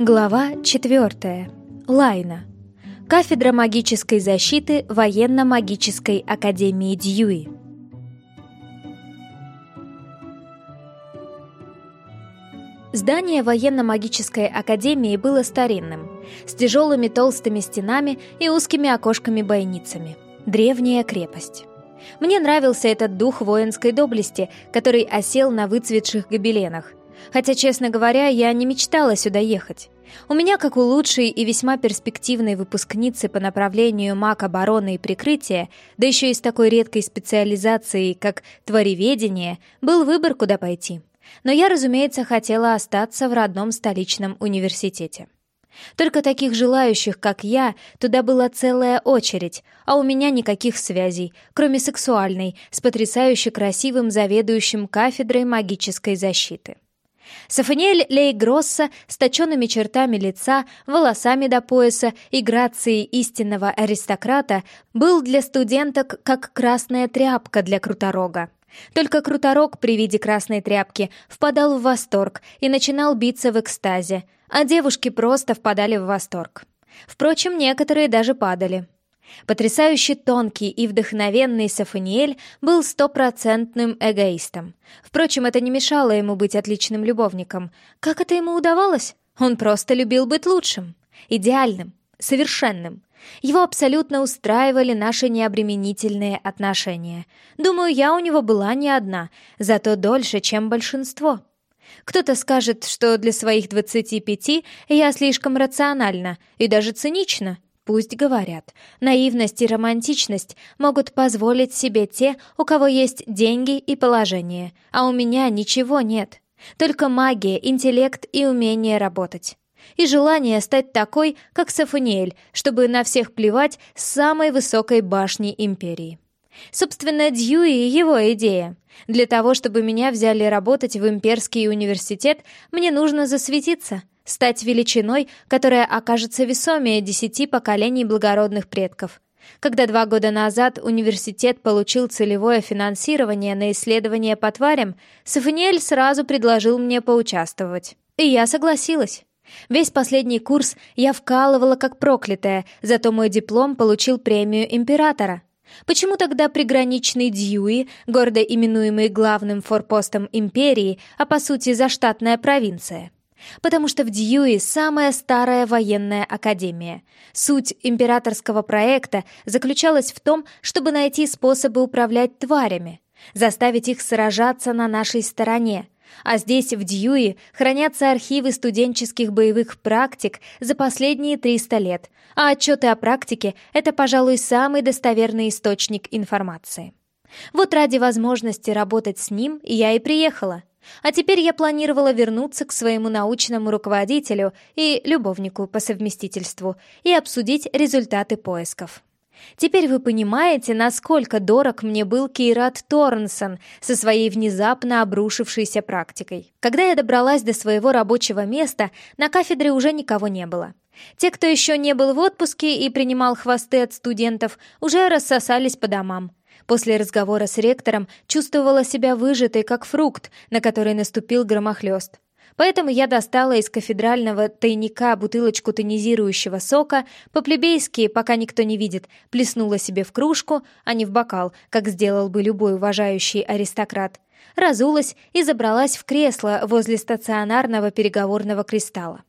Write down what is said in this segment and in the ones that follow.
Глава 4. Лайна. Кафедра магической защиты Военно-магической академии Дьюи. Здание военно-магической академии было старинным, с тяжелыми толстыми стенами и узкими окошками-бойницами. Древняя крепость. Мне нравился этот дух воинской доблести, который осел на выцветших гобеленах, Хотя, честно говоря, я не мечтала сюда ехать. У меня, как у лучшей и весьма перспективной выпускницы по направлению маг обороны и прикрытия, да еще и с такой редкой специализацией, как твореведение, был выбор, куда пойти. Но я, разумеется, хотела остаться в родном столичном университете. Только таких желающих, как я, туда была целая очередь, а у меня никаких связей, кроме сексуальной, с потрясающе красивым заведующим кафедрой магической защиты. Сафаниэль Лейгросса с точенными чертами лица, волосами до пояса и грацией истинного аристократа был для студенток как красная тряпка для круторога. Только круторог при виде красной тряпки впадал в восторг и начинал биться в экстазе, а девушки просто впадали в восторг. Впрочем, некоторые даже падали. Потрясающе тонкий и вдохновенный Сафаниэль был стопроцентным эгоистом. Впрочем, это не мешало ему быть отличным любовником. Как это ему удавалось? Он просто любил быть лучшим, идеальным, совершенным. Его абсолютно устраивали наши необременительные отношения. Думаю, я у него была не одна, зато дольше, чем большинство. Кто-то скажет, что для своих 25 я слишком рациональна и даже цинична, Пусть говорят, наивность и романтичность могут позволить себе те, у кого есть деньги и положение, а у меня ничего нет. Только магия, интеллект и умение работать. И желание стать такой, как Сафаниэль, чтобы на всех плевать с самой высокой башни империи. Собственно, Дьюи — его идея. Для того, чтобы меня взяли работать в имперский университет, мне нужно засветиться — стать величиной, которая окажется весомее десяти поколений благородных предков. Когда два года назад университет получил целевое финансирование на исследования по тварям, Сафаниэль сразу предложил мне поучаствовать. И я согласилась. Весь последний курс я вкалывала как проклятая, зато мой диплом получил премию императора. Почему тогда приграничный Дьюи, гордо именуемый главным форпостом империи, а по сути заштатная провинция? Потому что в Дьюи самая старая военная академия. Суть императорского проекта заключалась в том, чтобы найти способы управлять тварями, заставить их сражаться на нашей стороне. А здесь, в Дьюи, хранятся архивы студенческих боевых практик за последние 300 лет, а отчеты о практике — это, пожалуй, самый достоверный источник информации. Вот ради возможности работать с ним я и приехала. А теперь я планировала вернуться к своему научному руководителю и любовнику по совместительству и обсудить результаты поисков. Теперь вы понимаете, насколько дорог мне был Кейрат Торнсон со своей внезапно обрушившейся практикой. Когда я добралась до своего рабочего места, на кафедре уже никого не было. Те, кто еще не был в отпуске и принимал хвосты от студентов, уже рассосались по домам. После разговора с ректором чувствовала себя выжатой, как фрукт, на который наступил громохлёст. Поэтому я достала из кафедрального тайника бутылочку тонизирующего сока, по-плебейски, пока никто не видит, плеснула себе в кружку, а не в бокал, как сделал бы любой уважающий аристократ, разулась и забралась в кресло возле стационарного переговорного кристалла.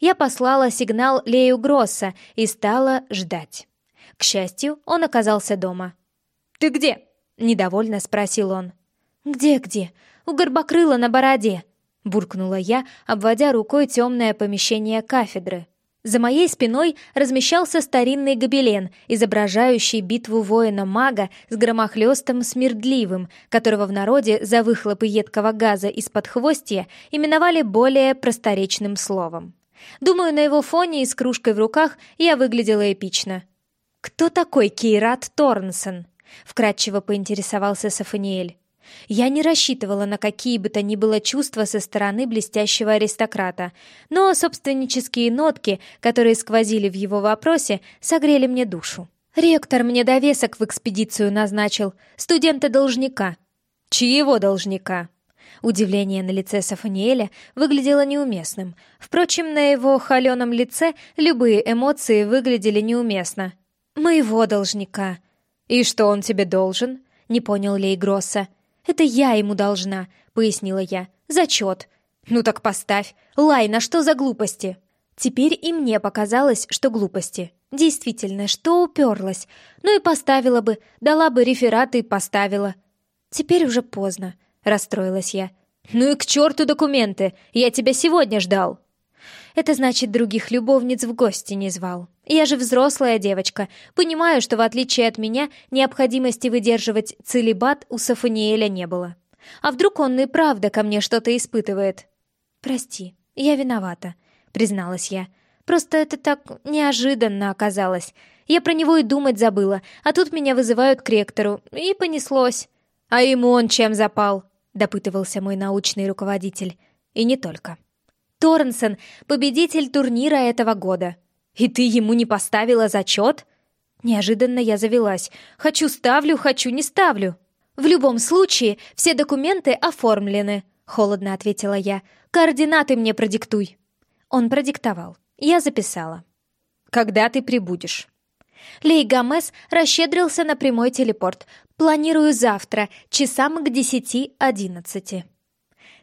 Я послала сигнал Лею Гросса и стала ждать. К счастью, он оказался дома. «Ты где?» — недовольно спросил он. «Где-где? У горбокрыла на бороде!» — буркнула я, обводя рукой темное помещение кафедры. За моей спиной размещался старинный гобелен, изображающий битву воина-мага с громохлёстом смердливым, которого в народе за выхлопы едкого газа из-под хвостья именовали более просторечным словом. Думаю, на его фоне и с кружкой в руках я выглядела эпично. «Кто такой Кейрат Торнсон?» — вкратчиво поинтересовался Сафаниэль. Я не рассчитывала на какие бы то ни было чувства со стороны блестящего аристократа, но собственнические нотки, которые сквозили в его вопросе, согрели мне душу. «Ректор мне довесок в экспедицию назначил, студента-должника». «Чьего должника?» Удивление на лице Сафаниэля выглядело неуместным. Впрочем, на его холеном лице любые эмоции выглядели неуместно. «Моего должника». «И что он тебе должен?» — не понял Лей Гросса. «Это я ему должна», — пояснила я. «Зачет». «Ну так поставь. Лайна, что за глупости?» Теперь и мне показалось, что глупости. Действительно, что уперлась. Ну и поставила бы, дала бы реферат и поставила. Теперь уже поздно, расстроилась я. Ну и к черту документы, я тебя сегодня ждал. Это значит, других любовниц в гости не звал. Я же взрослая девочка, понимаю, что в отличие от меня необходимости выдерживать целебат у Сафаниэля не было. А вдруг он и правда ко мне что-то испытывает? Прости, я виновата, призналась я. Просто это так неожиданно оказалось. Я про него и думать забыла, а тут меня вызывают к ректору, и понеслось. А ему он чем запал? допытывался мой научный руководитель. И не только. Торренсон — победитель турнира этого года. И ты ему не поставила зачет? Неожиданно я завелась. Хочу ставлю, хочу не ставлю. В любом случае, все документы оформлены, холодно ответила я. Координаты мне продиктуй. Он продиктовал. Я записала. «Когда ты прибудешь?» Лей Гомес расщедрился на прямой телепорт. «Планирую завтра, часам к десяти-одиннадцати».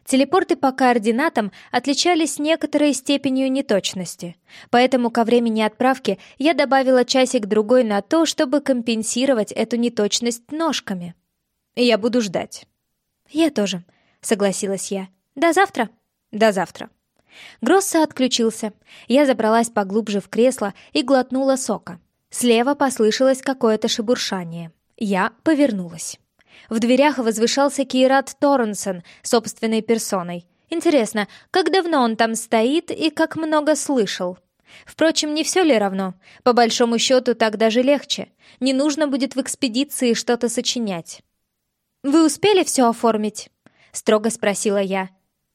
Телепорты по координатам отличались некоторой степенью неточности, поэтому ко времени отправки я добавила часик-другой на то, чтобы компенсировать эту неточность ножками. «Я буду ждать». «Я тоже», — согласилась я. «До завтра?» «До завтра». Гросса отключился. Я забралась поглубже в кресло и глотнула сока. Слева послышалось какое-то шебуршание. Я повернулась. В дверях возвышался Кейрат Торренсон собственной персоной. Интересно, как давно он там стоит и как много слышал? Впрочем, не все ли равно? По большому счету, так даже легче. Не нужно будет в экспедиции что-то сочинять. «Вы успели все оформить?» — строго спросила я.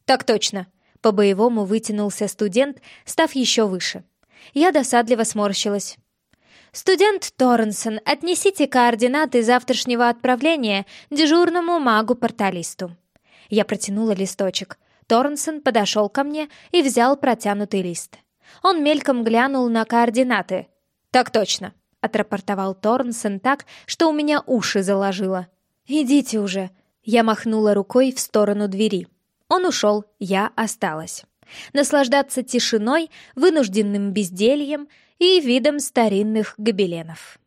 «Так точно», по-боевому вытянулся студент, став еще выше. Я досадливо сморщилась. «Студент Торренсон, отнесите координаты завтрашнего отправления дежурному магу-порталисту». Я протянула листочек. Торренсон подошел ко мне и взял протянутый лист. Он мельком глянул на координаты. «Так точно», — отрапортовал Торренсон так, что у меня уши заложило. «Идите уже», — я махнула рукой в сторону двери. Он ушел, я осталась. Наслаждаться тишиной, вынужденным бездельем и видом старинных гобеленов.